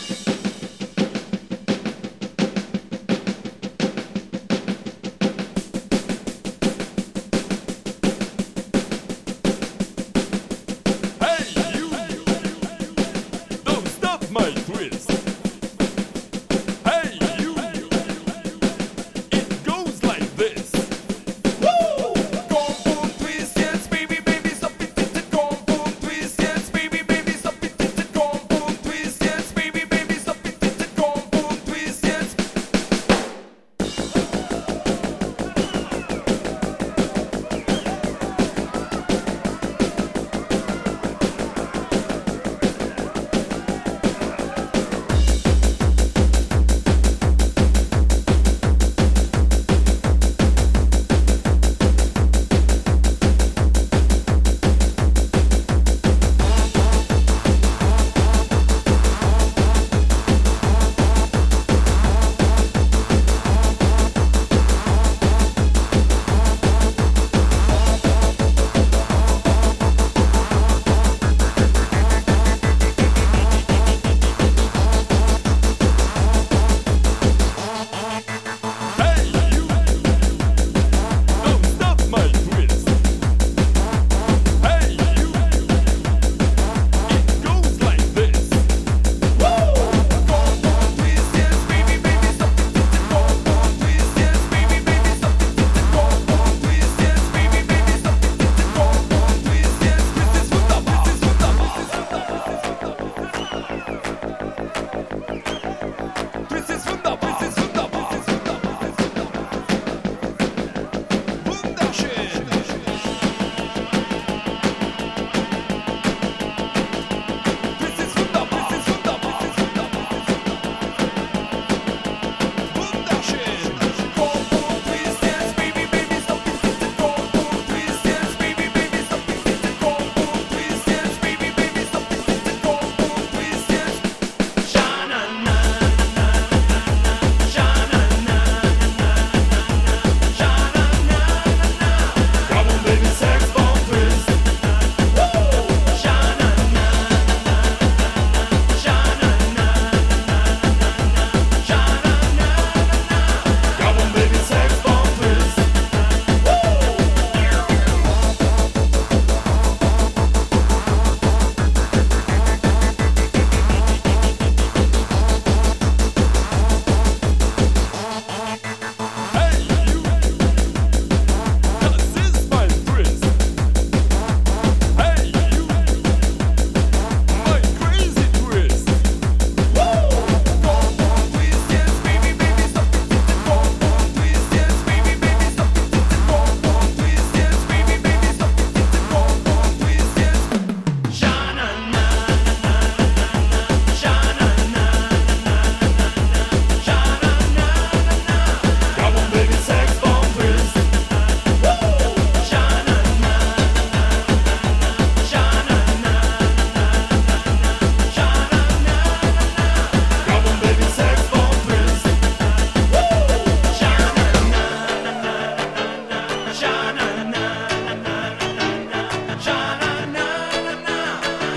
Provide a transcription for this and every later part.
Peace.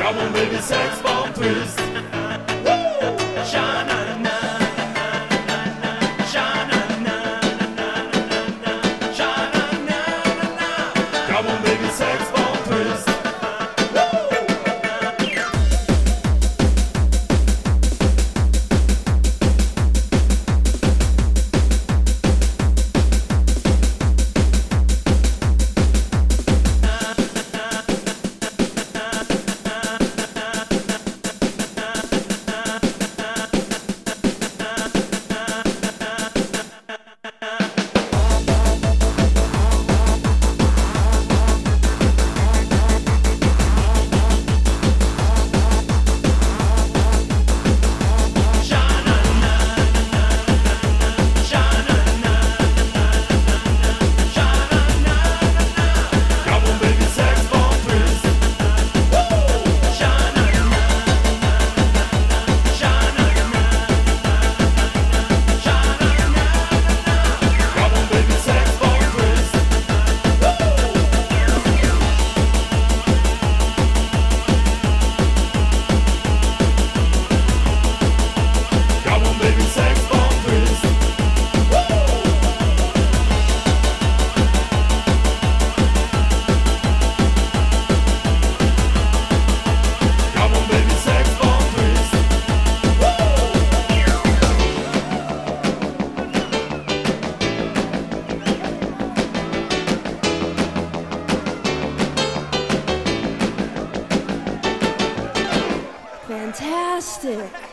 Come on, baby, sex bomb twist. Come on, baby, sex bomb twist. Fantastic.